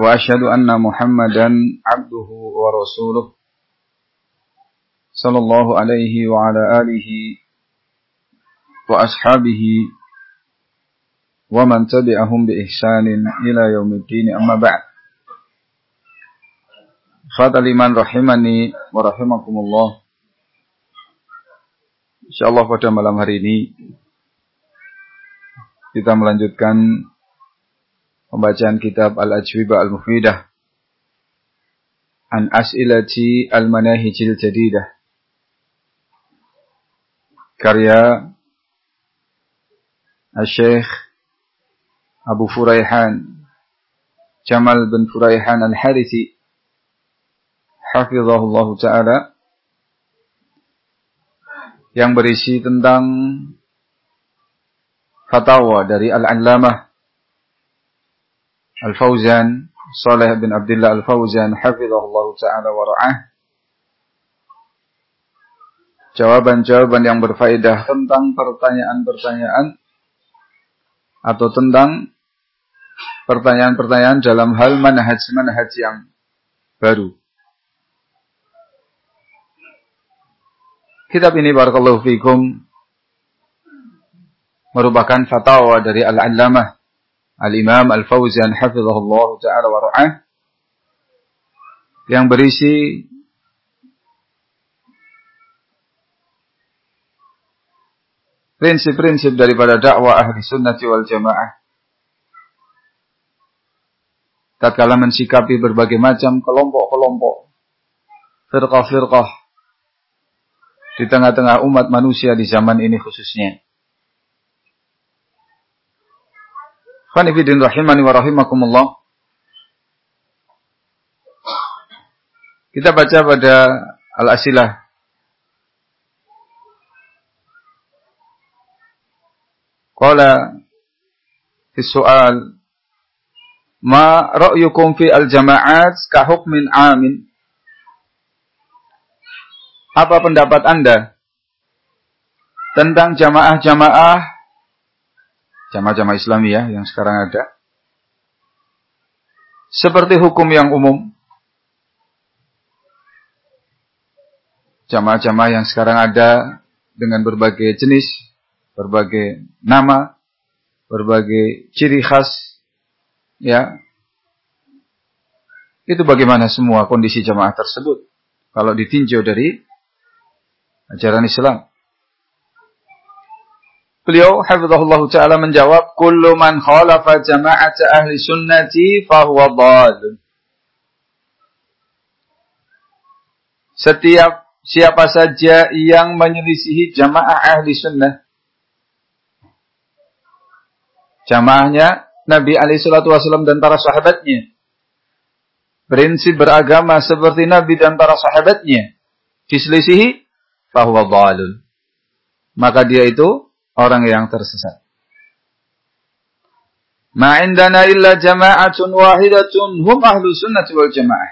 وأشهد أن محمدا عبده ورسوله صلى الله عليه وعلى آله وأصحابه ومن تبعهم بإحسان إلى يوم الدين أما بعد Fata liman rahimani wa rahimakumullah. Insyaallah pada malam hari ini kita melanjutkan pembacaan kitab Al-Ajwibah Al-Mufidah. An As'ilati Al-Manahijil Jadidah. Karya Al-Syekh Abu Furaihan Jamal bin Furaihan Al-Harithi hafizahullah taala. Yang berisi tentang fatwa dari Al-Allamah Al-Fauzan Saleh bin Abdullah Al-Fauzan hafizahullah taala wa ra'ah jawaban-jawaban yang berfaedah tentang pertanyaan-pertanyaan atau tentang pertanyaan-pertanyaan dalam hal manhaj-manhaj yang baru. Kitab ini barakallahu fikum merupakan fatwa dari Al-Allamah Al-Imam Al-Fauzan hafizahullah taala wa ra'ah yang berisi prinsip-prinsip daripada dakwah ahli sunnati wal jamaah tatkala mensikapi berbagai macam kelompok-kelompok firqah-firqah di tengah-tengah umat manusia di zaman ini khususnya. Khanifidin rahimani wa rahimakumullah. Kita baca pada Al-Asilah. Qala fi soal Ma ra'yukum fi al-jama'at ka hukmin amin apa pendapat Anda tentang jamaah-jamaah jamaah-jamaah Islamiyah yang sekarang ada? Seperti hukum yang umum. Jamaah-jamaah yang sekarang ada dengan berbagai jenis, berbagai nama, berbagai ciri khas, ya. Itu bagaimana semua kondisi jamaah tersebut kalau ditinjau dari ajaran Islam. Beliau hafizahullah taala menjawab, "Kullu man khalafa jama'ata ahli sunnati fahuwa dhal." Setiap siapa saja yang menyelisihi jamaah ahli sunnah. Jamaahnya Nabi alaihi salatu wasallam dan para sahabatnya. Prinsip beragama seperti Nabi dan para sahabatnya. Diselisihi fahuwa dhalun. Maka dia itu orang yang tersesat. Ma indana illa jama'atun wahidatun hum ahlu sunnati wal jamaah.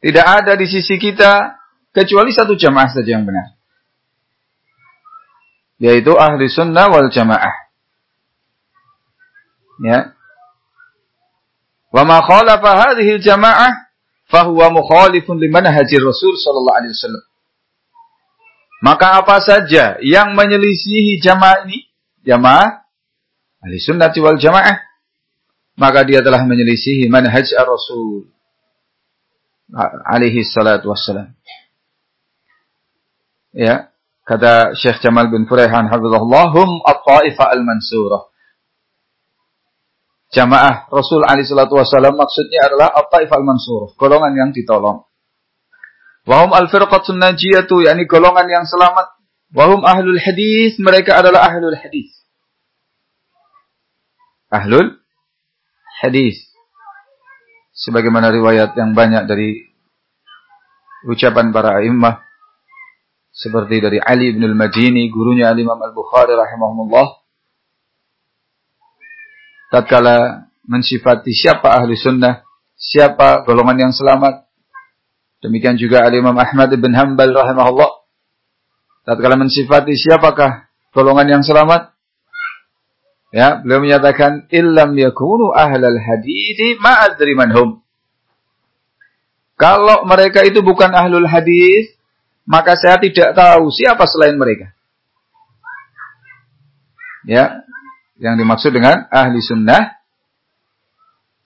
Tidak ada di sisi kita kecuali satu jamaah saja yang benar. Yaitu ahli sunnah wal jamaah. Ya. Wa ma khalafa hadhihi jamaah fahuwa mukhalifun liman hajir Rasul sallallahu alaihi wasallam. Maka apa saja yang menyelisihi jamaah ini, jamaah ahli sunnati wal jamaah, maka dia telah menyelisihi manhaj ar-rasul alaihi salatu wassalam. Ya, kata Syekh Jamal bin Furaihan hafizahullah, hum at-ta'ifa al-mansurah. Jamaah Rasul alaihi salatu wassalam maksudnya adalah at-ta'ifa al-mansurah, golongan yang ditolong. Wahum al-firqatun najiyatu, yakni golongan yang selamat. Wahum ahlul hadis, mereka adalah ahlul hadis. Ahlul hadis. sebagaimana riwayat yang banyak dari ucapan para imam seperti dari Ali bin al-Madini, gurunya Imam Al-Bukhari rahimahumullah. Tatkala mensifati siapa ahli sunnah, siapa golongan yang selamat. Demikian juga Al-Imam Ahmad bin Hanbal rahimahullah. Tatkala mensifati siapakah golongan yang selamat, Ya, beliau menyatakan illam yakunu ahlal hadis ma adri manhum. Kalau mereka itu bukan ahlul hadis, maka saya tidak tahu siapa selain mereka. Ya, yang dimaksud dengan ahli sunnah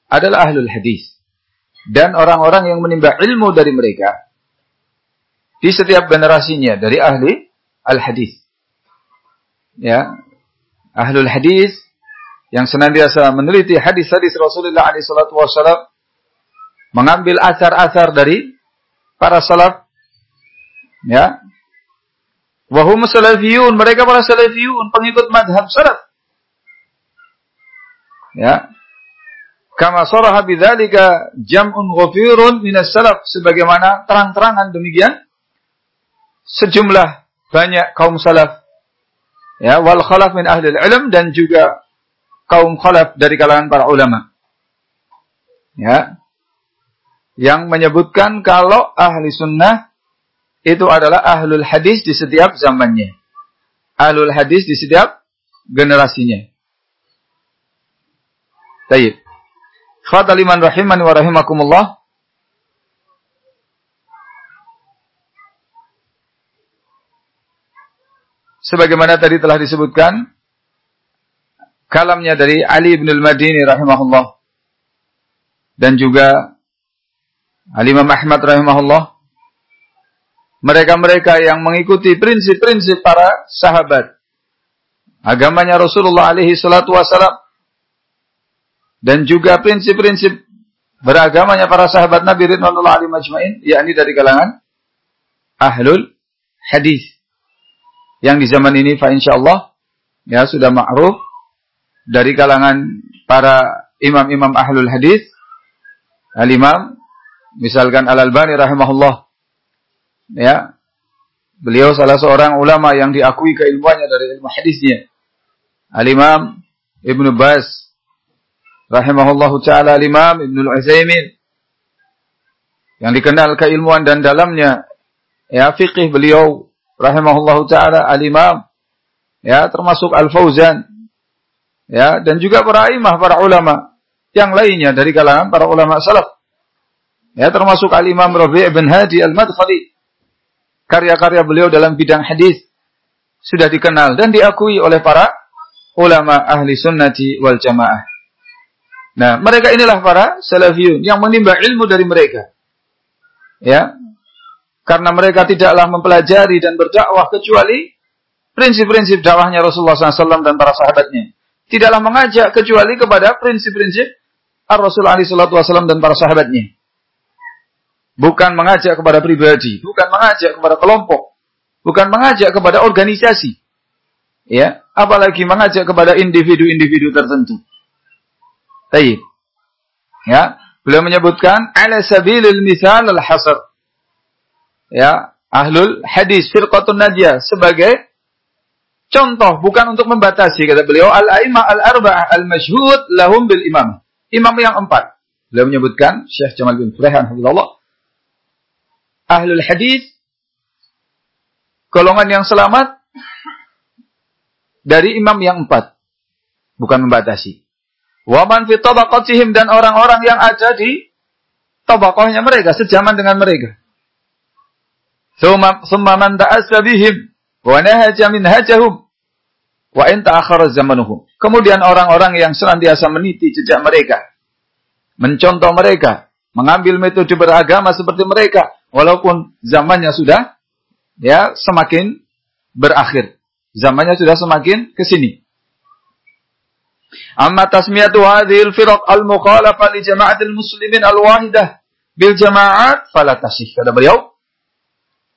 adalah ahlul hadis dan orang-orang yang menimba ilmu dari mereka di setiap generasinya dari ahli al hadis. Ya, ahlul hadis yang senantiasa meneliti hadis-hadis Rasulullah SAW mengambil asar-asar dari para salaf. Ya. Wahum salafiyun mereka para salafiyun pengikut madhab salaf. Ya kama saraha bidzalika jam'un ghafirun minas salaf sebagaimana terang-terangan demikian sejumlah banyak kaum salaf ya wal khalaf min ahli ilm dan juga kaum khalaf dari kalangan para ulama ya yang menyebutkan kalau ahli sunnah itu adalah ahlul hadis di setiap zamannya ahlul hadis di setiap generasinya Taib. Khataliman rahimani wa rahimakumullah. sebagaimana tadi telah disebutkan kalamnya dari Ali bin al-Madini rahimahullah dan juga Ali Imam Ahmad rahimahullah. Mereka-mereka yang mengikuti prinsip-prinsip para sahabat. Agamanya Rasulullah alaihi salatu wasalam dan juga prinsip-prinsip beragamanya para sahabat Nabi Ridwanullah alaihi majma'in yakni dari kalangan ahlul hadis. Yang di zaman ini fa insyaallah ya sudah ma'ruf dari kalangan para imam-imam ahlul hadis. Al-imam misalkan Al-Albani rahimahullah ya beliau salah seorang ulama yang diakui keilmuannya dari ilmu hadisnya. Al-imam Ibnu Bas rahimahullahu taala al-imam Ibnu Al-Utsaimin yang dikenal keilmuan dan dalamnya ya fikih beliau rahimahullahu taala al-Imam ya termasuk Al-Fauzan ya dan juga para imah para ulama yang lainnya dari kalangan para ulama salaf ya termasuk Al-Imam Rabi' bin Hadi Al-Madkhali karya-karya beliau dalam bidang hadis sudah dikenal dan diakui oleh para ulama ahli sunnati wal jamaah. Nah, mereka inilah para salafiyun yang menimba ilmu dari mereka. Ya, karena mereka tidaklah mempelajari dan berdakwah kecuali prinsip-prinsip dakwahnya Rasulullah SAW dan para sahabatnya. Tidaklah mengajak kecuali kepada prinsip-prinsip Rasulullah SAW dan para sahabatnya. Bukan mengajak kepada pribadi, bukan mengajak kepada kelompok, bukan mengajak kepada organisasi. Ya, apalagi mengajak kepada individu-individu tertentu. Baik. Ya, beliau menyebutkan ala sabilil misal al-hasr ya. Ahlul hadis firqatun najiyah sebagai contoh bukan untuk membatasi kata beliau. Al aimah al arba'ah al masyhud lahum bil imam. Imam yang empat. Beliau menyebutkan Syekh Jamal bin Furaihan Allah ahlul hadis golongan yang selamat dari imam yang empat. Bukan membatasi waman fi tabaqatihim dan orang-orang yang ada di tabaqahnya mereka sejaman dengan mereka Thumma man ta'assa bihim wa nahaja minhajahum wa in ta'akhkhara zamanuhum. Kemudian orang-orang yang senantiasa meniti jejak mereka, mencontoh mereka, mengambil metode beragama seperti mereka walaupun zamannya sudah ya semakin berakhir. Zamannya sudah semakin ke sini. Amma tasmiyatu hadhil firaq al-mukhalafa li jama'atil muslimin al-wahidah bil jama'at fala tasih. Kata beliau,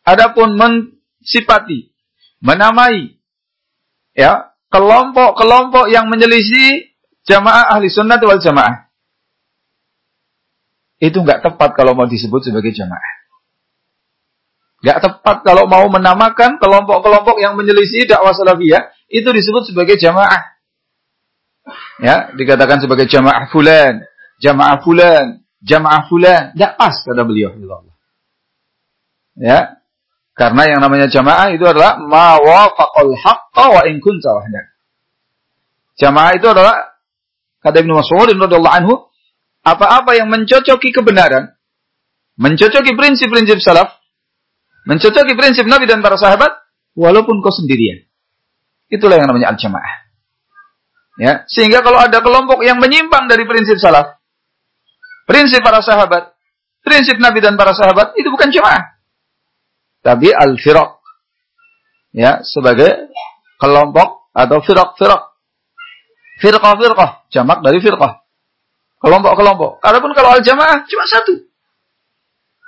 Adapun mensifati, menamai ya kelompok-kelompok yang menyelisih jamaah ahli sunnah wal jamaah. itu nggak tepat kalau mau disebut sebagai jamaah. Nggak tepat kalau mau menamakan kelompok-kelompok yang menyelisih dakwah salafiyah itu disebut sebagai jamaah. Ya, dikatakan sebagai jamaah fulan, jamaah fulan, jamaah fulan, tidak pas kata beliau. Ya, karena yang namanya jamaah itu adalah ma wafaqal haqqa wa in kunta wahdak. Jamaah itu adalah kata Ibnu Mas'ud radhiyallahu anhu, apa-apa yang mencocoki kebenaran, mencocoki prinsip-prinsip salaf, mencocoki prinsip Nabi dan para sahabat, walaupun kau sendirian. Itulah yang namanya al-jamaah. Ya, sehingga kalau ada kelompok yang menyimpang dari prinsip salaf, prinsip para sahabat, prinsip Nabi dan para sahabat, itu bukan jamaah. Tapi al-firaq. Ya, sebagai kelompok atau firaq-firaq. Firqah-firqah, jamak dari firqah. Kelompok-kelompok. Adapun kalau al-jamaah cuma satu.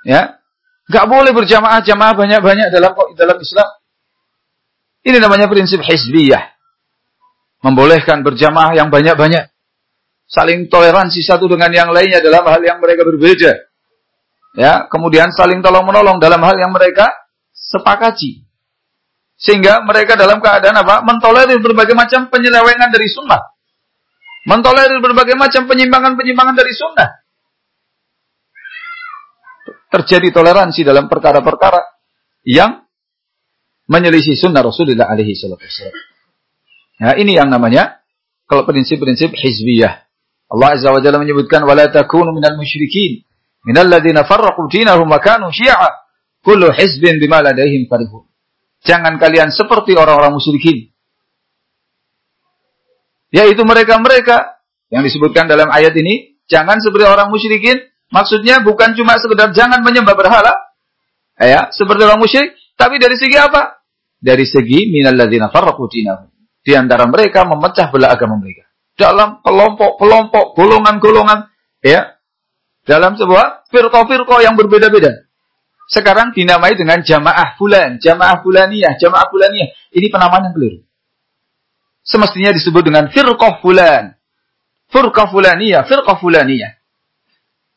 Ya, Gak boleh berjamaah-jamaah banyak-banyak dalam dalam Islam. Ini namanya prinsip hizbiyah. Membolehkan berjamaah yang banyak-banyak. Saling toleransi satu dengan yang lainnya dalam hal yang mereka berbeda. Ya, kemudian saling tolong menolong dalam hal yang mereka sepakati. Sehingga mereka dalam keadaan apa? Mentolerir berbagai macam penyelewengan dari sunnah. Mentolerir berbagai macam penyimpangan-penyimpangan dari sunnah terjadi toleransi dalam perkara-perkara yang menyelisih sunnah Rasulullah alaihi salatu Nah, ini yang namanya kalau prinsip-prinsip hizbiyah. Allah Azza wa Jalla menyebutkan wala takunu minal musyrikin minal ladzina farraqu dinahum wa kanu syi'a kullu hizbin bima ladaihim farihun. Jangan kalian seperti orang-orang musyrikin. Yaitu mereka-mereka yang disebutkan dalam ayat ini, jangan seperti orang musyrikin Maksudnya bukan cuma sekedar jangan menyembah berhala, ya, seperti orang musyrik, tapi dari segi apa? Dari segi minalladzina farraqu dinahum. Di antara mereka memecah belah agama mereka. Dalam kelompok-kelompok, golongan-golongan, ya. Dalam sebuah firqah-firqah yang berbeda-beda. Sekarang dinamai dengan jamaah fulan, jamaah fulaniyah, jamaah fulaniyah. Ini penamaan yang keliru. Semestinya disebut dengan firqah fulan. Firqah fulaniyah, firqah fulaniyah.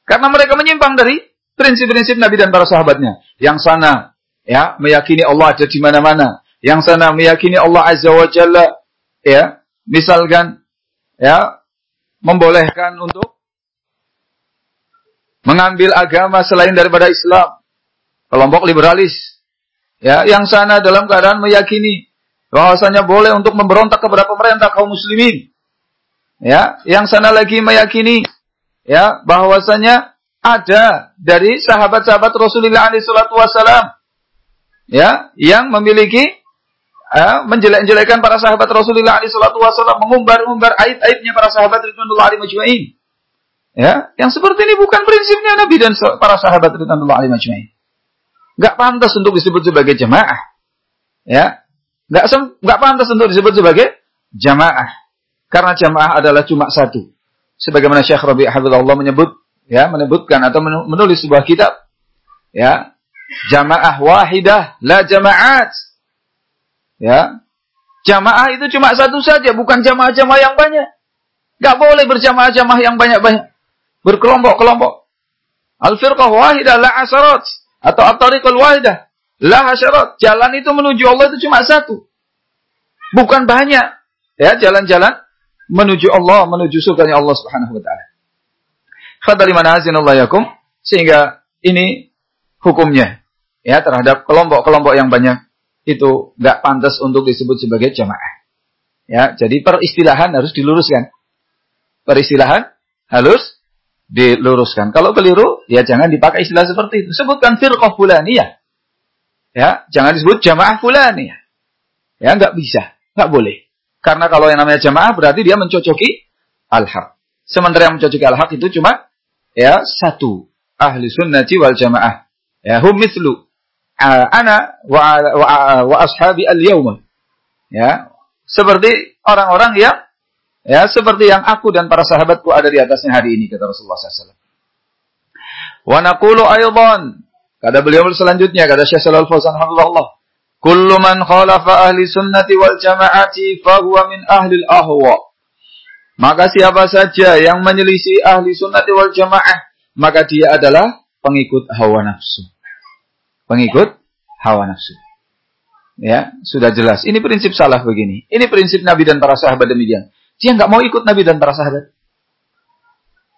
Karena mereka menyimpang dari prinsip-prinsip Nabi dan para sahabatnya. Yang sana ya meyakini Allah ada di mana-mana. Yang sana meyakini Allah Azza wa Jalla ya, misalkan ya membolehkan untuk mengambil agama selain daripada Islam. Kelompok liberalis. Ya, yang sana dalam keadaan meyakini bahwasanya boleh untuk memberontak kepada pemerintah kaum muslimin. Ya, yang sana lagi meyakini ya bahwasanya ada dari sahabat-sahabat Rasulullah SAW ya yang memiliki menjelek-jelekan para sahabat Rasulullah SAW mengumbar-umbar aib-aibnya para sahabat Ridwanullah alaihi majma'in. Ya? Yang seperti ini bukan prinsipnya Nabi dan para sahabat Ridwanullah alaihi majma'in. Nggak pantas untuk disebut sebagai jamaah. Ya? Nggak nggak pantas untuk disebut sebagai jamaah. Karena jamaah adalah cuma satu. Sebagaimana Syekh Rabi' Hafizahullah menyebut ya menyebutkan atau menulis sebuah kitab ya jamaah wahidah la jamaat ya. Jamaah itu cuma satu saja bukan jamaah-jamaah yang banyak. Gak boleh berjamaah-jamaah yang banyak-banyak. Berkelompok-kelompok. Al-firqah wahidah la asarat atau at-tariqul wahidah la hasyarat jalan itu menuju Allah itu cuma satu. Bukan banyak. Ya jalan-jalan menuju Allah, menuju surganya Allah Subhanahu wa taala. Khadari yakum. Sehingga ini hukumnya. Ya terhadap kelompok-kelompok yang banyak itu nggak pantas untuk disebut sebagai jamaah. Ya, jadi peristilahan harus diluruskan. Peristilahan harus diluruskan. Kalau keliru, ya jangan dipakai istilah seperti itu. Sebutkan firqah fulaniyah. Ya, jangan disebut jamaah fulaniyah. Ya, nggak bisa, nggak boleh. Karena kalau yang namanya jamaah berarti dia mencocoki al-haq. Sementara yang mencocoki al-haq itu cuma ya satu ahli sunnati wal jamaah. Ya hum mislu ana wa, wa, wa ashabi al-yawma. Ya, seperti orang-orang yang ya seperti yang aku dan para sahabatku ada di atasnya hari ini kata Rasulullah SAW. Wa naqulu aydan kata beliau selanjutnya kata Syekh Shalal Fauzan Allah Kullu man khalafa ahli sunnati wal jama'ati fahuwa min ahli ahwa. Maka siapa saja yang menyelisih ahli sunnati wal jamaah, maka dia adalah pengikut hawa nafsu. Pengikut hawa nafsu. Ya, sudah jelas. Ini prinsip salah begini. Ini prinsip Nabi dan para sahabat demikian. Dia nggak mau ikut Nabi dan para sahabat.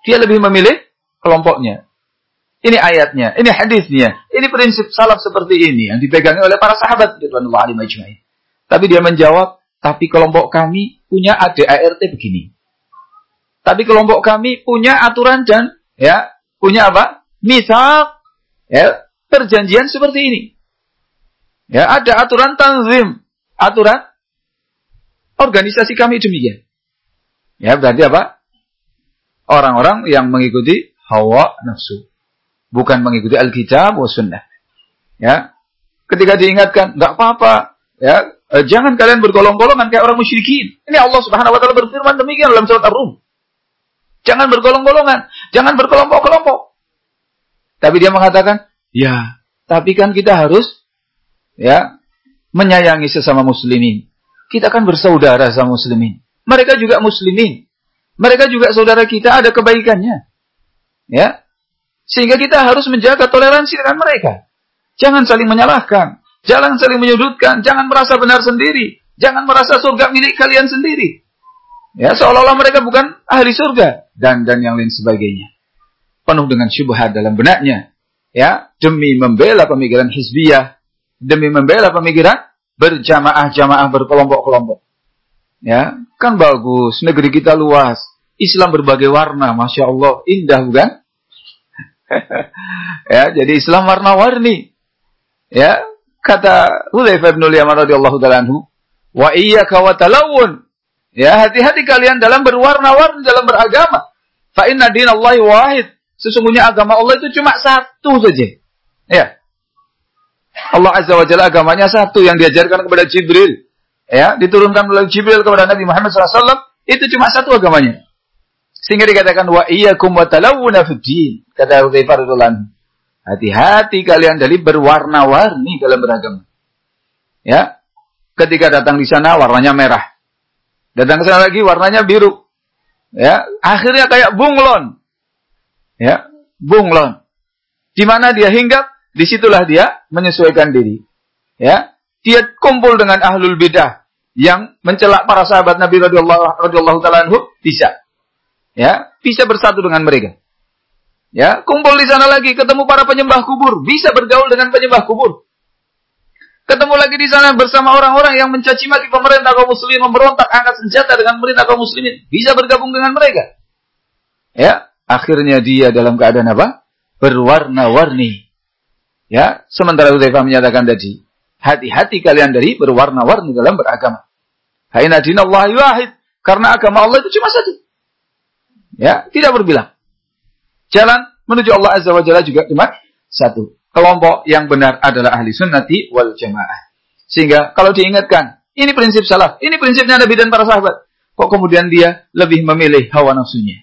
Dia lebih memilih kelompoknya. Ini ayatnya, ini hadisnya, ini prinsip salaf seperti ini yang dipegangi oleh para sahabat Tapi dia menjawab, tapi kelompok kami punya ADART begini. Tapi kelompok kami punya aturan dan ya, punya apa? Misal ya, perjanjian seperti ini. Ya, ada aturan tanzim, aturan organisasi kami demikian. Ya, berarti apa? Orang-orang yang mengikuti hawa nafsu. Bukan mengikuti Alkitab wa sunnah. Ya. Ketika diingatkan, enggak apa-apa. Ya, eh, jangan kalian bergolong-golongan kayak orang musyrikin. Ini Allah Subhanahu wa taala berfirman demikian dalam surat Ar-Rum. Jangan bergolong-golongan, jangan berkelompok-kelompok. Tapi dia mengatakan, ya, tapi kan kita harus ya menyayangi sesama muslimin. Kita kan bersaudara sama muslimin. Mereka juga muslimin. Mereka juga saudara kita ada kebaikannya. Ya. Sehingga kita harus menjaga toleransi dengan mereka. Jangan saling menyalahkan. Jangan saling menyudutkan. Jangan merasa benar sendiri. Jangan merasa surga milik kalian sendiri. Ya, seolah-olah mereka bukan ahli surga dan dan yang lain sebagainya. Penuh dengan syubhat dalam benaknya. Ya, demi membela pemikiran hizbiyah, demi membela pemikiran berjamaah-jamaah berkelompok-kelompok. Ya, kan bagus, negeri kita luas, Islam berbagai warna, masya Allah, indah bukan? ya, jadi Islam warna-warni. Ya, kata Hudzaifah bin Yaman radhiyallahu taala anhu, wa iyyaka wa talawun. Ya, hati-hati kalian dalam berwarna-warni dalam beragama. Fa inna dinallahi wahid. Sesungguhnya agama Allah itu cuma satu saja. Ya, Allah Azza wa Jalla agamanya satu yang diajarkan kepada Jibril. Ya, diturunkan oleh Jibril kepada Nabi Muhammad SAW. Itu cuma satu agamanya. Sehingga dikatakan wa iyyakum wa talawuna fid din. Kata Hudzaifah Hati-hati kalian dari berwarna-warni dalam beragama. Ya. Ketika datang di sana warnanya merah. Datang ke sana lagi warnanya biru. Ya, akhirnya kayak bunglon. Ya, bunglon. Di mana dia hinggap di situlah dia menyesuaikan diri. Ya, dia kumpul dengan ahlul bidah yang mencelak para sahabat Nabi radhiyallahu radhiyallahu taala bisa. Ya, bisa bersatu dengan mereka. Ya, kumpul di sana lagi ketemu para penyembah kubur, bisa bergaul dengan penyembah kubur. Ketemu lagi di sana bersama orang-orang yang mencaci maki pemerintah kaum muslimin, memberontak, angkat senjata dengan pemerintah kaum muslimin, bisa bergabung dengan mereka. Ya, akhirnya dia dalam keadaan apa? Berwarna-warni. Ya, sementara Hudzaifah menyatakan tadi, hati-hati kalian dari berwarna-warni dalam beragama. Haina dinallahi wahid, karena agama Allah itu cuma satu. Ya, tidak berbilang. Jalan menuju Allah Azza wa Jalla juga cuma satu. Kelompok yang benar adalah ahli sunnati wal jamaah. Sehingga kalau diingatkan, ini prinsip salah, ini prinsipnya Nabi dan para sahabat. Kok kemudian dia lebih memilih hawa nafsunya,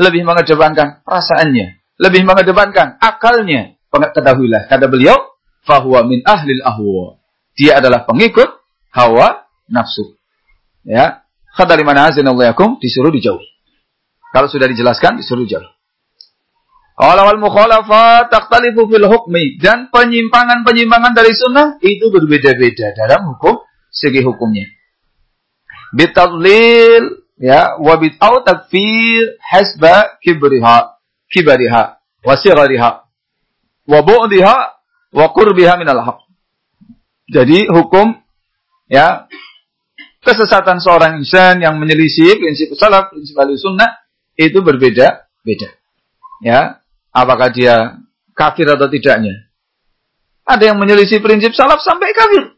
lebih mengedepankan perasaannya, lebih mengedepankan akalnya, ketahuilah kata beliau fahuwa min ahlil ahwa. Dia adalah pengikut hawa nafsu. Ya kata limana azinallayakum disuruh dijauhi kalau sudah dijelaskan disuruh dijauhi Qala wal mukhalafat takhtalifu fil hukmi. Dan penyimpangan-penyimpangan dari sunnah itu berbeda-beda dalam hukum segi hukumnya. Bitadlil ya wa bit'au takfir hasba kibriha kibariha wa sighariha wa bu'diha wa qurbiha minal haq. Jadi hukum ya kesesatan seorang insan yang menyelisih prinsip salaf, prinsip sunnah itu berbeda-beda. Ya, apakah dia kafir atau tidaknya? Ada yang menyelisih prinsip salaf sampai kafir.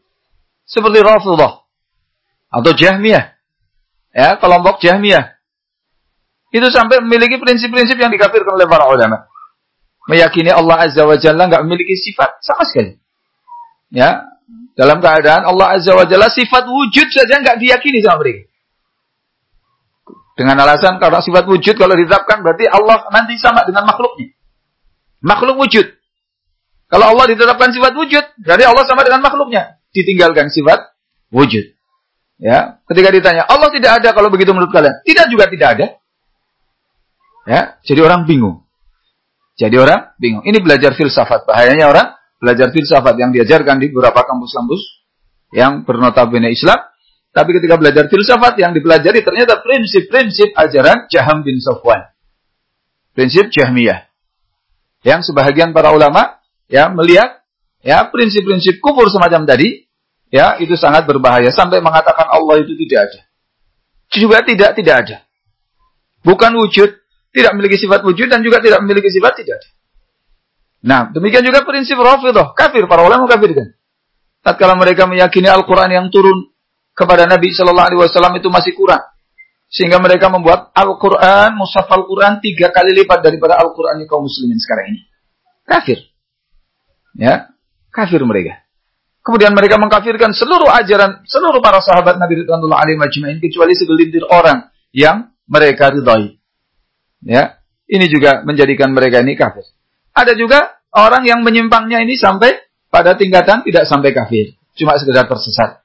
Seperti Rasulullah atau Jahmiyah. Ya, kelompok Jahmiyah. Itu sampai memiliki prinsip-prinsip yang dikafirkan oleh para ulama meyakini Allah Azza wa Jalla nggak memiliki sifat sama sekali. Ya, dalam keadaan Allah Azza wa Jalla sifat wujud saja nggak diyakini sama mereka. Dengan alasan kalau sifat wujud kalau ditetapkan berarti Allah nanti sama dengan makhluknya. Makhluk wujud. Kalau Allah ditetapkan sifat wujud, berarti Allah sama dengan makhluknya. Ditinggalkan sifat wujud. Ya, ketika ditanya, Allah tidak ada kalau begitu menurut kalian? Tidak juga tidak ada. Ya, jadi orang bingung. Jadi orang bingung. Ini belajar filsafat. Bahayanya orang belajar filsafat yang diajarkan di beberapa kampus-kampus yang bernotabene Islam. Tapi ketika belajar filsafat yang dipelajari ternyata prinsip-prinsip ajaran Jaham bin Safwan. Prinsip Jahmiyah. Yang sebahagian para ulama ya melihat ya prinsip-prinsip kufur semacam tadi ya itu sangat berbahaya sampai mengatakan Allah itu tidak ada. Juga tidak tidak ada. Bukan wujud, tidak memiliki sifat wujud dan juga tidak memiliki sifat tidak ada. Nah, demikian juga prinsip Rafidah, kafir para ulama kafir kan. Tatkala mereka meyakini Al-Qur'an yang turun kepada Nabi Shallallahu alaihi wasallam itu masih kurang. Sehingga mereka membuat Al-Quran, Mushaf Al-Quran tiga kali lipat daripada Al-Quran kaum muslimin sekarang ini. Kafir. Ya, kafir mereka. Kemudian mereka mengkafirkan seluruh ajaran, seluruh para sahabat Nabi Ridwanullah alaihi majma'in kecuali segelintir orang yang mereka ridhoi. Ya, ini juga menjadikan mereka ini kafir. Ada juga orang yang menyimpangnya ini sampai pada tingkatan tidak sampai kafir, cuma sekedar tersesat.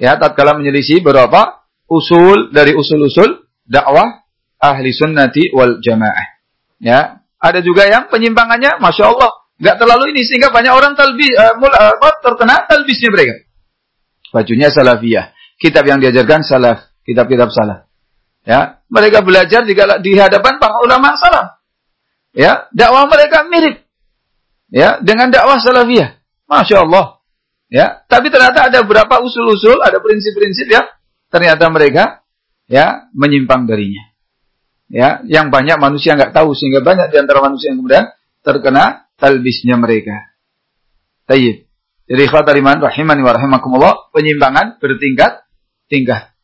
Ya, tatkala menyelisih beberapa usul dari usul-usul dakwah ahli sunnati wal jamaah. Ya, ada juga yang penyimpangannya, masya Allah, nggak terlalu ini sehingga banyak orang talbi, uh, mul, uh, terkena talbisnya mereka. Bajunya salafiyah, kitab yang diajarkan salaf, kitab-kitab salaf. Ya, mereka belajar di, di hadapan para ulama salaf. Ya, dakwah mereka mirip. Ya, dengan dakwah salafiyah. Masya Allah. Ya, tapi ternyata ada beberapa usul-usul, ada prinsip-prinsip yang ternyata mereka ya menyimpang darinya. Ya, yang banyak manusia nggak tahu sehingga banyak di antara manusia yang kemudian terkena talbisnya mereka. Tayyib. Jadi khatariman rahimani wa rahimakumullah, penyimpangan bertingkat tingkat.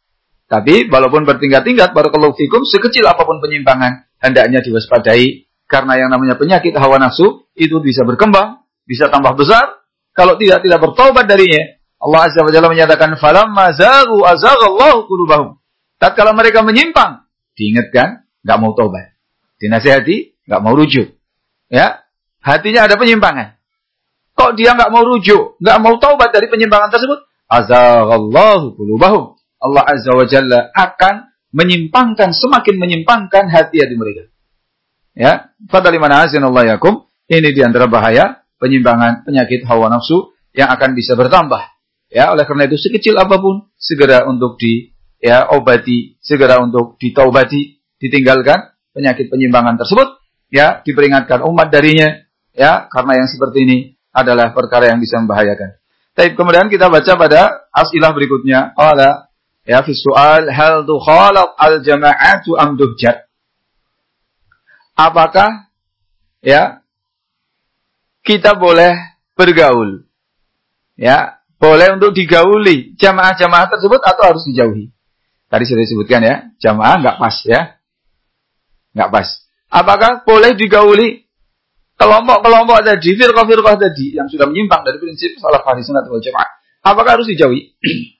Tapi walaupun bertingkat-tingkat, barakallahu fikum, sekecil apa pun penyimpangan, hendaknya diwaspadai karena yang namanya penyakit hawa nafsu itu bisa berkembang, bisa tambah besar. Kalau tidak tidak bertobat darinya, Allah Azza wa Jalla menyatakan falamma zaghu azaghallahu qulubahum. Tatkala mereka menyimpang, diingatkan enggak mau tobat. Dinasihati enggak mau rujuk. Ya, hatinya ada penyimpangan. Kok dia enggak mau rujuk, enggak mau taubat dari penyimpangan tersebut? Azaghallahu qulubahum. Allah Azza wa Jalla akan menyimpangkan semakin menyimpangkan hati-hati mereka. Ya, fadali mana Allah yakum. Ini di antara bahaya penyimpangan penyakit hawa nafsu yang akan bisa bertambah Ya, oleh karena itu sekecil apa pun segera untuk di ya obati, segera untuk ditaubati, ditinggalkan penyakit penyimpangan tersebut, ya, diperingatkan umat darinya, ya, karena yang seperti ini adalah perkara yang bisa membahayakan. Tapi kemudian kita baca pada asilah berikutnya, qala ya fi soal hal tukhalat al jama'atu am duhjat. Apakah ya kita boleh bergaul? Ya, boleh untuk digauli jamaah-jamaah tersebut atau harus dijauhi. Tadi sudah disebutkan ya, jamaah nggak pas ya, nggak pas. Apakah boleh digauli kelompok-kelompok tadi, firqah-firqah tadi yang sudah menyimpang dari prinsip salah ahli sunnah wal jamaah? Apakah harus dijauhi?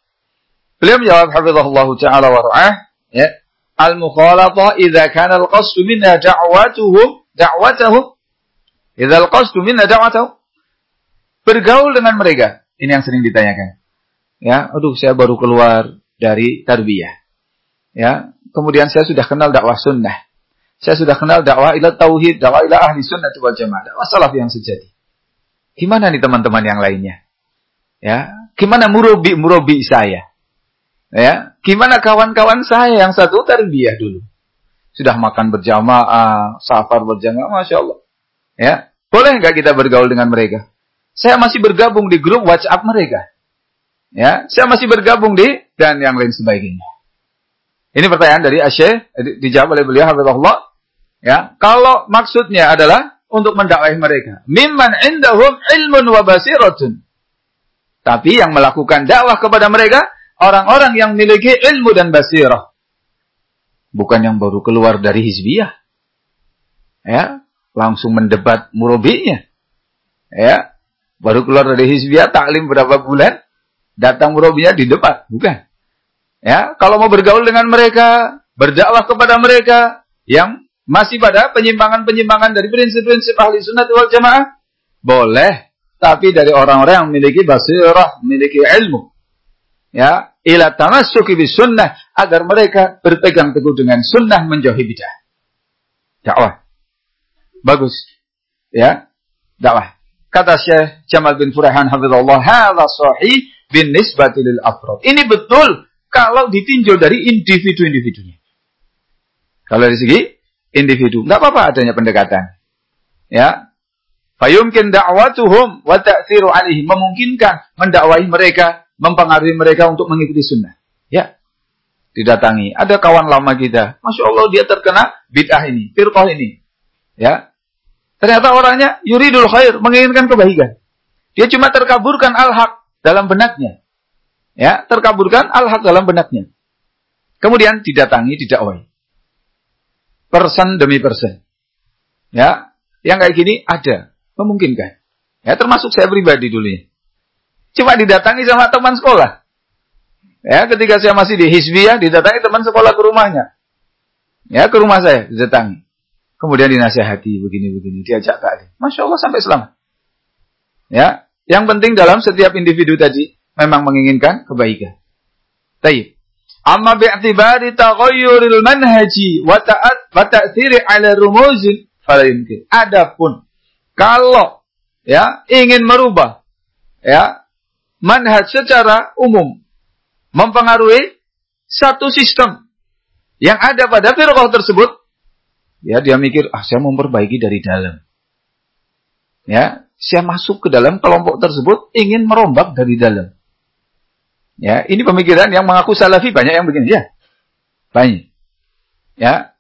Beliau menjawab hafizahullah taala wa ra'ah, ya. Al-mukhalatah idza kana al-qasdu minha da'watuhum da'watuhum idza al-qasdu minha da'watuhum bergaul dengan mereka ini yang sering ditanyakan. Ya, aduh saya baru keluar dari tarbiyah. Ya, kemudian saya sudah kenal dakwah sunnah. Saya sudah kenal dakwah ila tauhid, dakwah ila ahli sunnah wal jamaah, dakwah salaf yang sejati. Gimana nih teman-teman yang lainnya? Ya, gimana murobi murobi saya? Ya, gimana kawan-kawan saya yang satu tarbiyah dulu? Sudah makan berjamaah, safar berjamaah, masya Allah. Ya, boleh nggak kita bergaul dengan mereka? Saya masih bergabung di grup WhatsApp mereka. Ya, saya masih bergabung di dan yang lain sebagainya. Ini pertanyaan dari Asyik dijawab oleh beliau Habibullah. Ya, kalau maksudnya adalah untuk mendakwahi mereka, mimman indahum ilmun wa basiratun. Tapi yang melakukan dakwah kepada mereka orang-orang yang memiliki ilmu dan basirah. Bukan yang baru keluar dari hizbiyah. Ya, langsung mendebat murabinya. Ya, Baru keluar dari hizbiyah, taklim berapa bulan, datang murabinya di depan. Bukan. Ya, kalau mau bergaul dengan mereka, berdakwah kepada mereka yang masih pada penyimpangan-penyimpangan dari prinsip-prinsip ahli sunnah wal jamaah, boleh. Tapi dari orang-orang yang memiliki basirah, memiliki ilmu. Ya, ila tamassuki bis sunnah agar mereka berpegang teguh dengan sunnah menjauhi bidah. Dakwah. Bagus. ya dakwah. Kata Syekh Jamal bin Furahan hafizallah, "Hadza sahih bin nisbati lil afrad." Ini betul kalau ditinjau dari individu-individunya. Kalau dari segi individu, enggak apa-apa adanya pendekatan. Ya. Fayumkin da'watuhum wa ta'thiru alaihi memungkinkan mendakwahi mereka, mempengaruhi mereka untuk mengikuti sunnah. Ya. Didatangi, ada kawan lama kita, Masya Allah dia terkena bid'ah ini, firqah ini. Ya. Ternyata orangnya yuridul khair, menginginkan kebaikan. Dia cuma terkaburkan al-haq dalam benaknya. Ya, terkaburkan al-haq dalam benaknya. Kemudian didatangi, didakwai. Persen demi persen. Ya, yang kayak gini ada, memungkinkan. Ya, termasuk saya pribadi dulu ya. Cuma didatangi sama teman sekolah. Ya, ketika saya masih di Hizbiyah, didatangi teman sekolah ke rumahnya. Ya, ke rumah saya, didatangi. Kemudian dinasihati begini-begini, diajak taklim. Masya Allah sampai selamat. Ya, yang penting dalam setiap individu tadi memang menginginkan kebaikan. Taib. Amma bi'tibari taghayyuril manhaji wa ta'at wa ta'thiri 'ala rumuzin fala yumkin. Adapun kalau ya ingin merubah ya manhaj secara umum mempengaruhi satu sistem yang ada pada firqah tersebut Ya, dia mikir, ah saya memperbaiki dari dalam. Ya, saya masuk ke dalam kelompok tersebut ingin merombak dari dalam. Ya, ini pemikiran yang mengaku salafi banyak yang begini, ya. Banyak. Ya.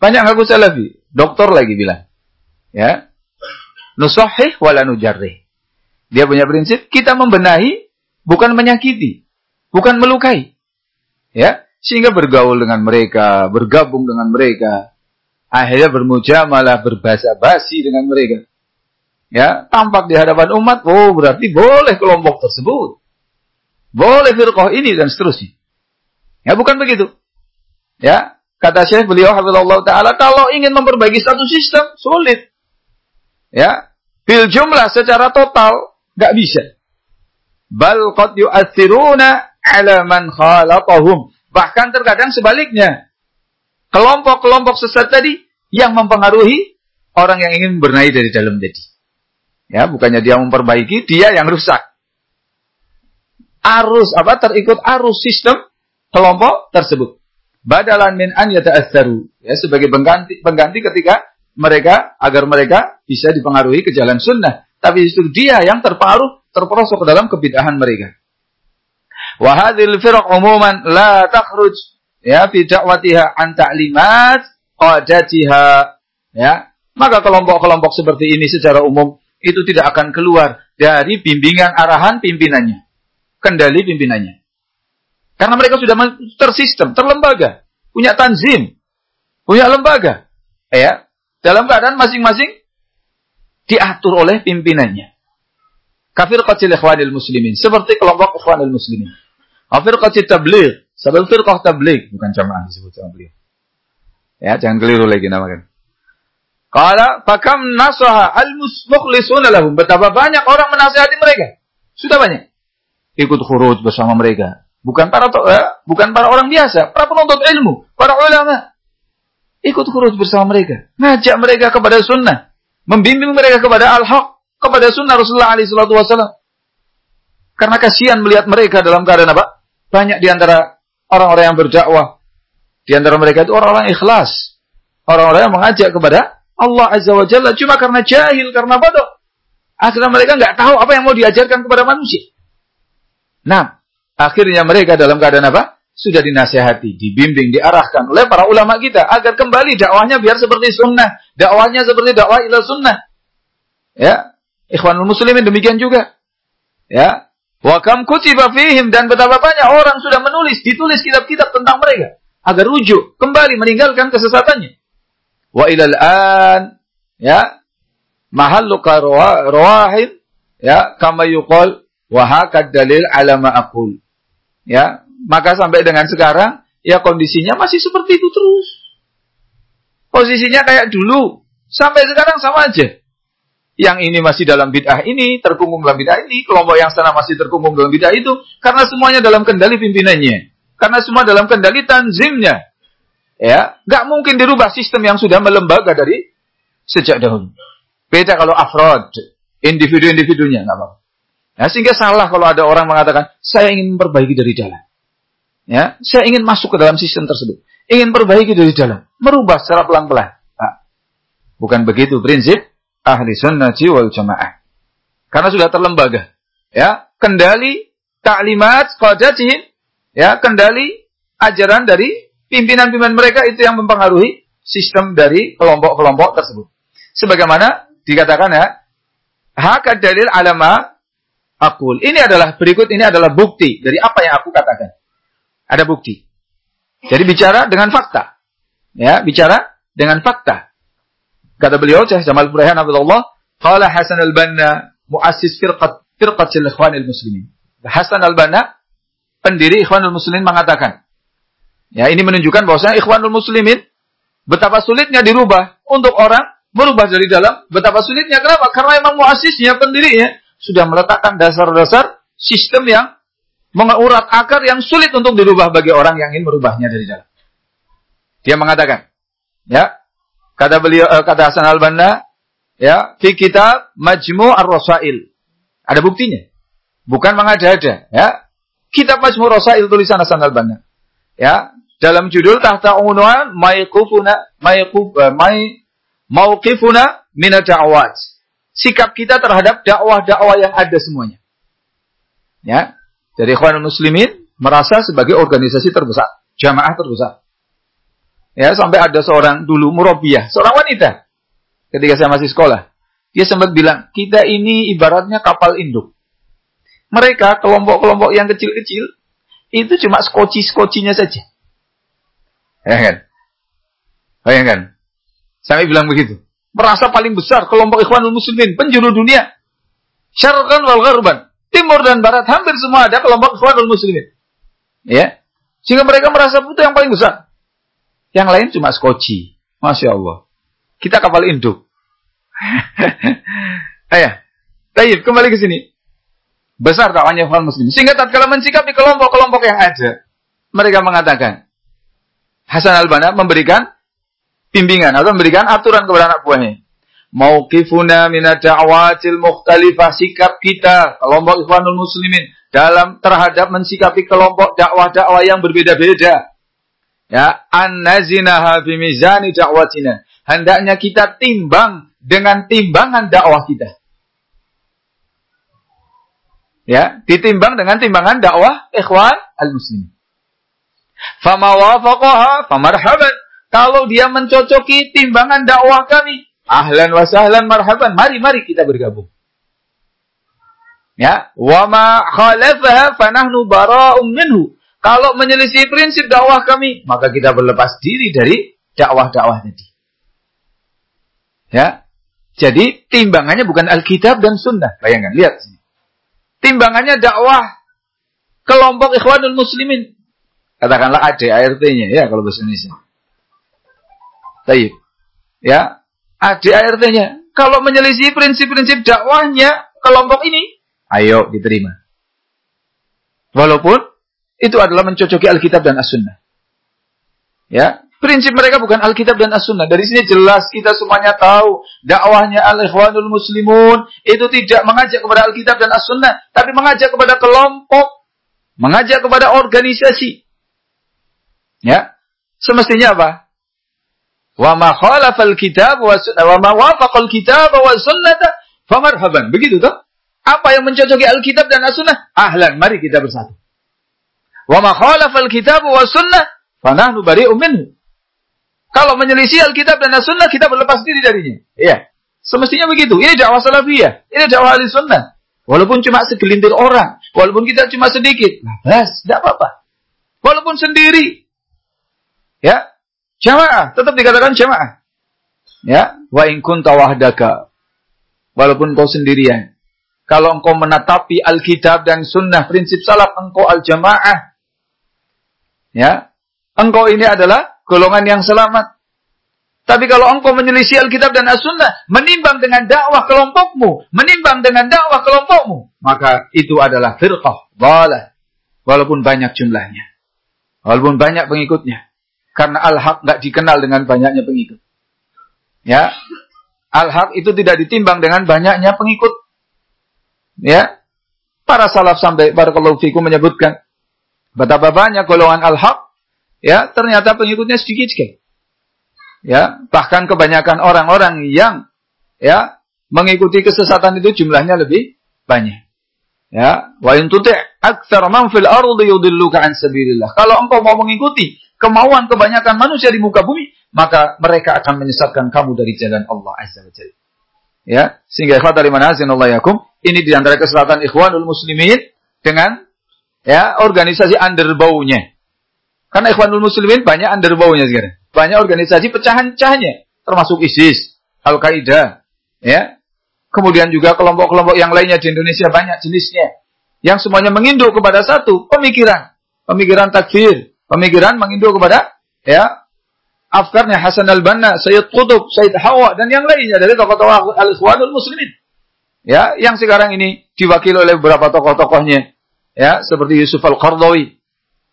Banyak mengaku salafi. Dokter lagi bilang. Ya. Nusahih wala nujarrih. Dia punya prinsip, kita membenahi bukan menyakiti, bukan melukai. Ya, sehingga bergaul dengan mereka, bergabung dengan mereka, akhirnya bermujamalah berbahasa basi dengan mereka. Ya, tampak di hadapan umat, oh berarti boleh kelompok tersebut. Boleh firqah ini dan seterusnya. Ya, bukan begitu. Ya, kata Syekh beliau hafizallahu taala kalau ingin memperbaiki satu sistem sulit. Ya, bil jumlah secara total nggak bisa. Bal qad yu'athiruna ala man khalaqahum. Bahkan terkadang sebaliknya kelompok-kelompok sesat tadi yang mempengaruhi orang yang ingin bernaik dari dalam tadi. Ya, bukannya dia memperbaiki, dia yang rusak. Arus apa terikut arus sistem kelompok tersebut. Badalan min an yata'assaru. Ya, sebagai pengganti, pengganti ketika mereka agar mereka bisa dipengaruhi ke jalan sunnah. Tapi justru dia yang terpengaruh, terperosok ke dalam kebidahan mereka. Wahadil firq umuman la takhruj ya fi da'watiha an ta'limat qadatiha ya maka kelompok-kelompok seperti ini secara umum itu tidak akan keluar dari bimbingan arahan pimpinannya kendali pimpinannya karena mereka sudah tersistem terlembaga punya tanzim punya lembaga ya dalam keadaan masing-masing diatur oleh pimpinannya kafir kecil ikhwanil muslimin seperti kelompok ikhwanil muslimin kafir kecil tabligh Sebab firqah tabligh bukan jamaah disebut beliau. Ya, jangan keliru lagi namakan. Qala fakam nasaha al-mukhlisuna lahum. Betapa banyak orang menasihati mereka. Sudah banyak. Ikut khurut bersama mereka. Bukan para ya, bukan para orang biasa, para penuntut ilmu, para ulama. Ikut khurut bersama mereka. Ngajak mereka kepada sunnah. Membimbing mereka kepada al-haq. Kepada sunnah Rasulullah SAW. Karena kasihan melihat mereka dalam keadaan apa? Banyak di antara orang-orang yang berdakwah. Di antara mereka itu orang-orang ikhlas. Orang-orang yang mengajak kepada Allah Azza wa Jalla cuma karena jahil, karena bodoh. Akhirnya mereka nggak tahu apa yang mau diajarkan kepada manusia. Nah, akhirnya mereka dalam keadaan apa? Sudah dinasehati, dibimbing, diarahkan oleh para ulama kita agar kembali dakwahnya biar seperti sunnah, dakwahnya seperti dakwah ila sunnah. Ya, ikhwanul muslimin demikian juga. Ya, Wa kam kutiba fihim dan betapa banyak orang sudah menulis, ditulis kitab-kitab tentang mereka agar rujuk kembali meninggalkan kesesatannya. Wa ilal an ya mahalluka rawahin ya kama yuqal wa hakad dalil ala ma aqul. Ya, maka sampai dengan sekarang ya kondisinya masih seperti itu terus. Posisinya kayak dulu, sampai sekarang sama aja yang ini masih dalam bid'ah ini, terkungkung dalam bid'ah ini, kelompok yang sana masih terkungkung dalam bid'ah itu, karena semuanya dalam kendali pimpinannya. Karena semua dalam kendali tanzimnya. Ya, nggak mungkin dirubah sistem yang sudah melembaga dari sejak dahulu. Beda kalau afrod, individu-individunya nggak apa-apa. Ya, sehingga salah kalau ada orang mengatakan saya ingin memperbaiki dari dalam. Ya, saya ingin masuk ke dalam sistem tersebut. Ingin perbaiki dari dalam, merubah secara pelan-pelan. Nah, bukan begitu prinsip ahli sunnah wal jamaah. Karena sudah terlembaga. Ya, kendali taklimat qadatihim, ya, kendali ajaran dari pimpinan-pimpinan mereka itu yang mempengaruhi sistem dari kelompok-kelompok tersebut. Sebagaimana dikatakan ya, hak dalil alama akul. Ini adalah berikut ini adalah bukti dari apa yang aku katakan. Ada bukti. Jadi bicara dengan fakta. Ya, bicara dengan fakta. Kata beliau, Syekh Jamal Burhan Abdullah, qala Hasan al-Banna muassis firqat firqatil ikhwanil muslimin. Hasan al-Banna pendiri Ikhwanul Muslimin mengatakan, ya ini menunjukkan bahwasanya Ikhwanul Muslimin betapa sulitnya dirubah untuk orang merubah dari dalam, betapa sulitnya kenapa? Karena memang muasisnya, pendirinya sudah meletakkan dasar-dasar sistem yang mengurat akar yang sulit untuk dirubah bagi orang yang ingin merubahnya dari dalam. Dia mengatakan, ya, kata beliau eh, kata Hasan al-Banna, ya, di kitab Majmu' ar-Rasail. Ada buktinya. Bukan mengada-ada, ya. Kitab Majmu' Rasail tulisan Hasan al-Banna. Ya, dalam judul tahta unwan maiqufuna maiquf eh, mai mauqifuna min da'awat. Sikap kita terhadap dakwah-dakwah yang ada semuanya. Ya. Jadi ikhwanul muslimin merasa sebagai organisasi terbesar, jamaah terbesar. Ya, sampai ada seorang dulu murabiah, seorang wanita. Ketika saya masih sekolah, dia sempat bilang, kita ini ibaratnya kapal induk. Mereka, kelompok-kelompok yang kecil-kecil, itu cuma skoci-skocinya saja. Ya kan? Bayangkan. Saya bilang begitu. Merasa paling besar kelompok ikhwanul muslimin, penjuru dunia. Syarqan wal gharban. Timur dan barat hampir semua ada kelompok ikhwanul muslimin. Ya. Sehingga mereka merasa itu yang paling besar. Yang lain cuma skoci. Masya Allah. Kita kapal induk. Ayah. Tayyib, kembali ke sini besar dakwahnya kaum muslim. Sehingga tatkala mensikapi kelompok-kelompok yang ada, mereka mengatakan Hasan al-Banna memberikan bimbingan atau memberikan aturan kepada anak buahnya. Mauqifuna minad da'watil mukhtalifah sikap kita kelompok Ikhwanul Muslimin dalam terhadap mensikapi kelompok dakwah-dakwah yang berbeda-beda. Ya, annazinaha fi mizani da'watina. Hendaknya kita timbang dengan timbangan dakwah kita. Ya, ditimbang dengan timbangan dakwah ikhwan al-muslimin. Fama wafaqaha famarhaban. Kalau dia mencocoki timbangan dakwah kami, ahlan wa sahlan marhaban. Mari mari kita bergabung. Ya, wa ma khalafaha fanahnu bara'um minhu. Kalau menyelisih prinsip dakwah kami, maka kita berlepas diri dari dakwah-dakwah tadi. Ya. Jadi timbangannya bukan Alkitab dan Sunnah. Bayangkan, lihat sini. Timbangannya dakwah kelompok ikhwanul muslimin. Katakanlah ADART-nya ya kalau bahasa Indonesia. Taib. Ya, ADART-nya. Kalau menyelisih prinsip-prinsip dakwahnya kelompok ini, ayo diterima. Walaupun itu adalah mencocoki Alkitab dan As-Sunnah. Ya, Prinsip mereka bukan Alkitab dan As-Sunnah. Dari sini jelas kita semuanya tahu dakwahnya Al-Ikhwanul Muslimun itu tidak mengajak kepada Alkitab dan As-Sunnah, tapi mengajak kepada kelompok, mengajak kepada organisasi. Ya. Semestinya apa? Wa ma khalafal kitab wa sunnah wa ma wafaqal kitab wa sunnata famarhaban. Begitu toh? Apa yang mencocoki Alkitab dan As-Sunnah? Ahlan, mari kita bersatu. Wa ma khalafal kitab wa sunnah fanahnu bari'um minhu. Kalau menyelisih Alkitab dan As-Sunnah, kita berlepas diri darinya. Iya. Semestinya begitu. Ini dakwah salafiyah. Ini dakwah ahli sunnah. Walaupun cuma segelintir orang. Walaupun kita cuma sedikit. Nah, bas, tidak apa-apa. Walaupun sendiri. Ya. Jamaah. Tetap dikatakan jamaah. Ya. Wa in kunta wahdaka. Walaupun kau sendirian. Kalau engkau menatapi Alkitab dan Sunnah, prinsip salaf engkau al-jamaah. Ya. Engkau ini adalah golongan yang selamat. Tapi kalau engkau menyelisih Alkitab dan As-Sunnah, menimbang dengan dakwah kelompokmu, menimbang dengan dakwah kelompokmu, maka itu adalah firqah, dhalah. Walaupun banyak jumlahnya. Walaupun banyak pengikutnya. Karena al-haq nggak dikenal dengan banyaknya pengikut. Ya. Al-haq itu tidak ditimbang dengan banyaknya pengikut. Ya. Para salaf sampai barakallahu fikum menyebutkan betapa banyak golongan al-haq ya ternyata pengikutnya sedikit sekali. Ya, bahkan kebanyakan orang-orang yang ya mengikuti kesesatan itu jumlahnya lebih banyak. Ya, wa in tuti' aktsar man fil ardi yudilluka an sabilillah. Kalau engkau mau mengikuti kemauan kebanyakan manusia di muka bumi, maka mereka akan menyesatkan kamu dari jalan Allah Azza wa Jalla. Ya, sehingga ikhwan dari mana Allah yakum, ini di antara kesempatan ikhwanul muslimin dengan ya organisasi underbaunya. Karena ikhwanul muslimin banyak underbaunya sekarang. Banyak organisasi pecahan-pecahannya, termasuk ISIS, Al-Qaeda, ya, Kemudian juga kelompok-kelompok yang lainnya di Indonesia banyak jenisnya. Yang semuanya menginduk kepada satu pemikiran. Pemikiran takfir. Pemikiran menginduk kepada ya afkarnya Hasan al-Banna, Sayyid Qutub, Sayyid Hawa, dan yang lainnya dari tokoh-tokoh al-Ikhwanul Muslimin. Ya, yang sekarang ini diwakili oleh beberapa tokoh-tokohnya. Ya, seperti Yusuf al-Qardawi.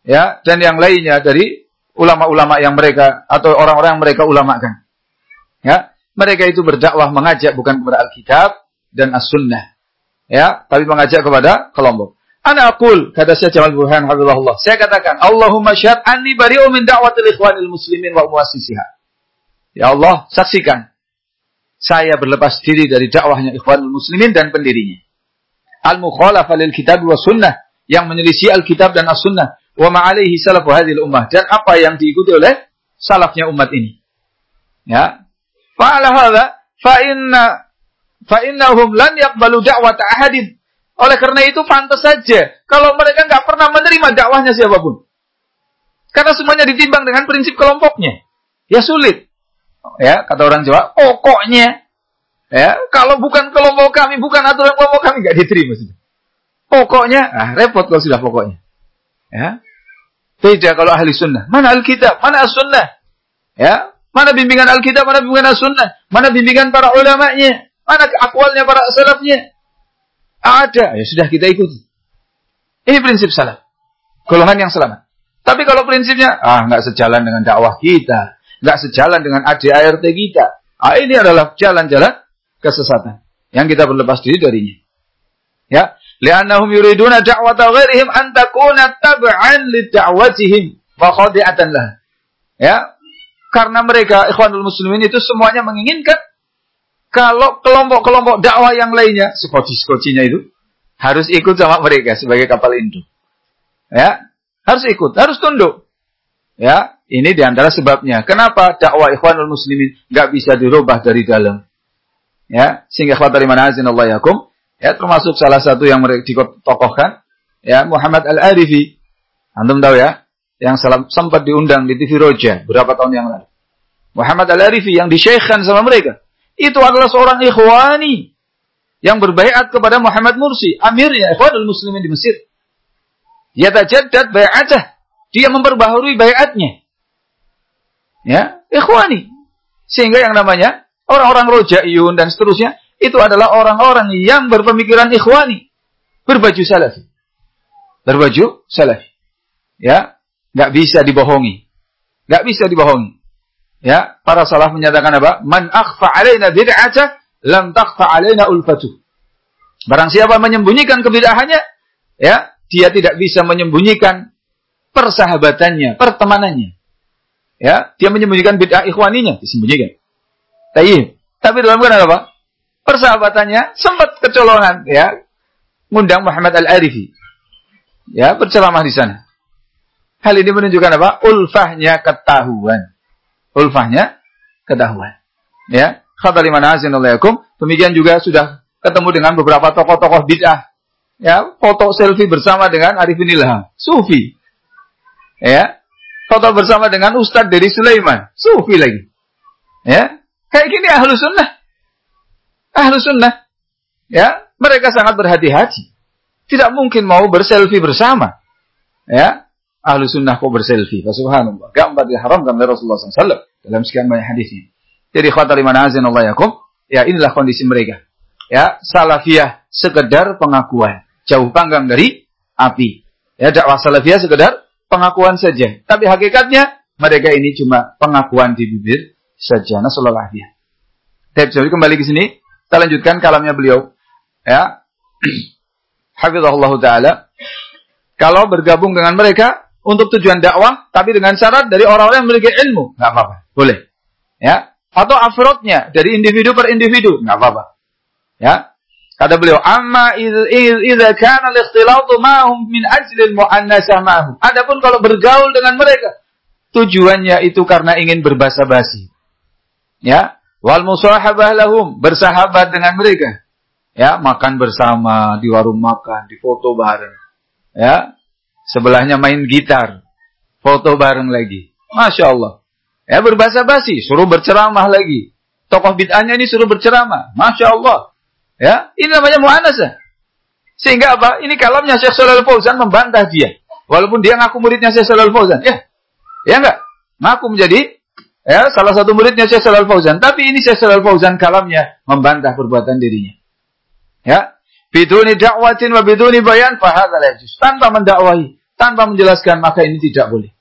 Ya, dan yang lainnya dari ulama-ulama yang mereka atau orang-orang yang mereka ulamakan. Ya, mereka itu berdakwah mengajak bukan kepada Alkitab dan As-Sunnah. Ya, tapi mengajak kepada kelompok. Ana aqul, kata Syekh Jamal Burhan Habibullah. Saya katakan, Allahumma syahad anni bari'u min da'watil ikhwanil muslimin wa muassisiha. Ya Allah, saksikan. Saya berlepas diri dari dakwahnya ikhwanul muslimin dan pendirinya. Al-mukhalafa lil kitab wa sunnah. Yang menyelisih Alkitab dan As-Sunnah. Wa ma'alaihi salafu hadhil ummah. Dan apa yang diikuti oleh salafnya umat ini. Ya, Fa'ala hadha fa inna fa innahum lan yaqbalu da'wata ahadin. Oleh karena itu pantas saja kalau mereka nggak pernah menerima dakwahnya siapa pun. Karena semuanya ditimbang dengan prinsip kelompoknya. Ya sulit. Ya, kata orang Jawa, pokoknya ya, kalau bukan kelompok kami, bukan aturan kelompok kami nggak diterima sudah. Pokoknya, ah, repot kalau sudah pokoknya. Ya. Beda kalau ahli sunnah. Mana Alkitab? Mana as-sunnah? Ya, Mana bimbingan Alkitab, mana bimbingan As-Sunnah, mana bimbingan para ulamanya, mana akwalnya para salafnya. Ada, ya sudah kita ikuti. Ini prinsip salaf. Golongan yang selamat. Tapi kalau prinsipnya, ah nggak sejalan dengan dakwah kita, nggak sejalan dengan ADART kita. Ah ini adalah jalan-jalan kesesatan yang kita berlepas diri darinya. Ya, li'annahum yuriduna da'wata ghairihim an takuna tab'an li da'watihim wa khadi'atan lah. Ya, karena mereka ikhwanul muslimin itu semuanya menginginkan kalau kelompok-kelompok dakwah yang lainnya, skoci-skocinya itu harus ikut sama mereka sebagai kapal induk. Ya, harus ikut, harus tunduk. Ya, ini di antara sebabnya. Kenapa dakwah ikhwanul muslimin nggak bisa dirubah dari dalam? Ya, sehingga ikhwan dari mana Allah yakum, ya termasuk salah satu yang mereka ditokohkan, ya Muhammad Al Arifi. Antum tahu ya, yang sempat diundang di TV Roja berapa tahun yang lalu. Muhammad Al-Arifi yang disyekhkan sama mereka. Itu adalah seorang ikhwani yang berbaiat kepada Muhammad Mursi, amirnya ikhwanul muslimin di Mesir. Yatajaddad bai'atah. Dia memperbaharui baiatnya. Ya, ikhwani. Sehingga yang namanya orang-orang rojaiyun dan seterusnya itu adalah orang-orang yang berpemikiran ikhwani, berbaju salafi. Berbaju salafi. Ya, Nggak bisa dibohongi. Nggak bisa dibohongi. Ya, para salaf menyatakan apa? Man akhfa alaina bid'ata lam takhfa alaina ulfatuh. Barang siapa menyembunyikan kebid'ahannya, ya, dia tidak bisa menyembunyikan persahabatannya, pertemanannya. Ya, dia menyembunyikan bid'ah ikhwaninya, disembunyikan. Tapi, tapi dalam keadaan apa? Persahabatannya sempat kecolongan, ya. Ngundang Muhammad Al-Arifi. Ya, berceramah di sana. Hal ini menunjukkan apa? Ulfahnya ketahuan. Ulfahnya ketahuan. Ya. Khabari manazinalaikum. Demikian juga sudah ketemu dengan beberapa tokoh-tokoh bid'ah. Ya, foto selfie bersama dengan Arifin Ilham. Sufi. Ya. Foto bersama dengan Ustadz dari Sulaiman. Sufi lagi. Ya. Kayak gini ahlu sunnah. Ahlu sunnah. Ya. Mereka sangat berhati-hati. Tidak mungkin mau berselfie bersama. Ya ahlu sunnah kok berselfie. Subhanallah. Gambar diharamkan oleh Rasulullah SAW dalam sekian banyak hadisnya. Jadi khawatir azan Allah yakum. Ya inilah kondisi mereka. Ya salafiyah sekedar pengakuan. Jauh panggang dari api. Ya dakwah salafiyah sekedar pengakuan saja. Tapi hakikatnya mereka ini cuma pengakuan di bibir saja. Nasallallahu Jadi kembali ke sini, kita lanjutkan kalamnya beliau. Ya. Hafizahullah taala. Kalau bergabung dengan mereka untuk tujuan dakwah, tapi dengan syarat dari orang-orang yang memiliki ilmu, nggak apa-apa, boleh. Ya. Atau afrodnya dari individu per individu, nggak apa-apa. Ya. Kata beliau, amma idza kana al-ikhtilatu ma'hum min ajli al-mu'annasah ma'hum. Adapun kalau bergaul dengan mereka, tujuannya itu karena ingin berbahasa basi. Ya, wal musahabah lahum, bersahabat dengan mereka. Ya, makan bersama di warung makan, di foto bareng. Ya, sebelahnya main gitar, foto bareng lagi. Masya Allah. Ya, berbahasa basi, suruh berceramah lagi. Tokoh bid'ahnya ini suruh berceramah. Masya Allah. Ya, ini namanya mu'anasah. Sehingga apa? Ini kalamnya Syekh Shalal Fauzan membantah dia. Walaupun dia ngaku muridnya Syekh Shalal Fauzan. Ya, ya enggak? Ngaku menjadi Ya, salah satu muridnya Syekh Shalal Fauzan. Tapi ini Syekh Shalal Fauzan kalamnya membantah perbuatan dirinya. Ya. Biduni dakwatin wa biduni bayan fahadha la Tanpa mendakwahi, tanpa menjelaskan maka ini tidak boleh.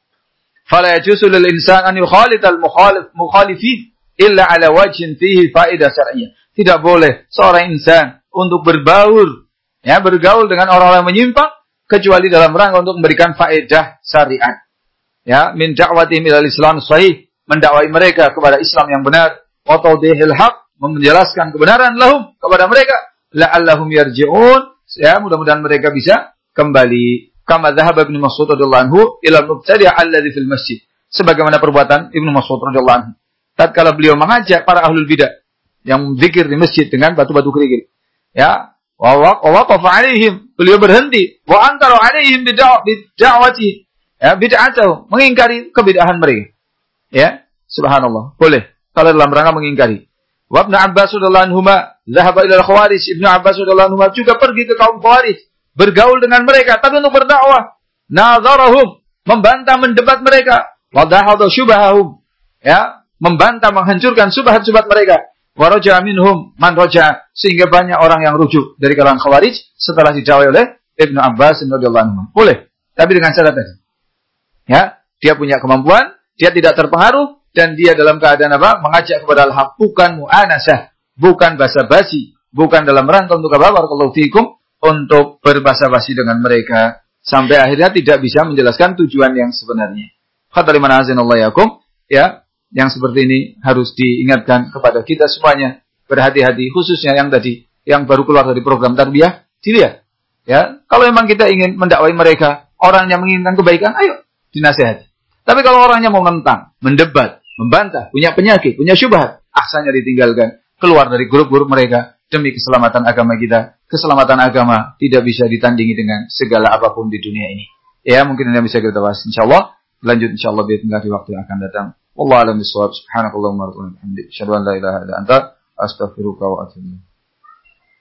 Fala yajuzu lil insan an yukhalit al mukhalif mukhalifin illa ala wajhin fihi faidah syar'iyyah. Tidak boleh seorang insan untuk berbaur ya bergaul dengan orang-orang menyimpang kecuali dalam rangka untuk memberikan faedah syariat. Ya, min da'watihim ila Islam sahih mendakwai mereka kepada Islam yang benar, wa tawdihil haq, menjelaskan kebenaran lahum kepada mereka, la'allahum yarji'un, ya mudah-mudahan mereka bisa kembali. Kama dhahaba Ibnu Mas'ud radhiyallahu anhu ila mubtadi' alladhi fil masjid. Sebagaimana perbuatan Ibnu Mas'ud radhiyallahu anhu. Tatkala beliau mengajak para ahlul bidah yang zikir di masjid dengan batu-batu kerikil. Ya, wa waqafa alaihim. Beliau berhenti wa antara alaihim bid'awati. Ya, bid'atahu, mengingkari kebid'ahan mereka. Ya, subhanallah. Boleh. Kalau dalam rangka mengingkari. Wa Ibnu Abbas radhiyallahu anhu zahaba ila khawarij. Ibnu Abbas radhiyallahu anhu juga pergi ke kaum khawarij, bergaul dengan mereka tapi untuk berdakwah. Nazarahum, membantah mendebat mereka. Wa dahadha syubahahum. Ya, membantah menghancurkan subhat-subhat mereka. Wa raja minhum man raja sehingga banyak orang yang rujuk dari kalangan khawarij setelah didakwai oleh Ibnu Abbas radhiyallahu anhu. Boleh, tapi dengan syarat tadi. Ya, dia punya kemampuan, dia tidak terpengaruh dan dia dalam keadaan apa? Mengajak kepada al-haq bukan mu'anasah, bukan basa-basi, bukan dalam rangka untuk apa? Barakallahu fikum untuk berbasa-basi dengan mereka sampai akhirnya tidak bisa menjelaskan tujuan yang sebenarnya. Kata liman Allah yakum, ya, yang seperti ini harus diingatkan kepada kita semuanya. Berhati-hati khususnya yang tadi yang baru keluar dari program tarbiyah, dilihat. Ya, kalau memang kita ingin mendakwai mereka, orang yang menginginkan kebaikan, ayo dinasehati. Tapi kalau orangnya mau menentang, mendebat, membantah, punya penyakit, punya syubhat, aksanya ditinggalkan, keluar dari grup-grup mereka demi keselamatan agama kita. Keselamatan agama tidak bisa ditandingi dengan segala apa pun di dunia ini. Ya, mungkin ini bisa kita bahas insyaallah. Lanjut insyaallah di di waktu yang akan datang. Wallahu a'lam bishawab. Subhanakallahumma wa bihamdika, asyhadu an la ilaha illa anta, astaghfiruka wa atubu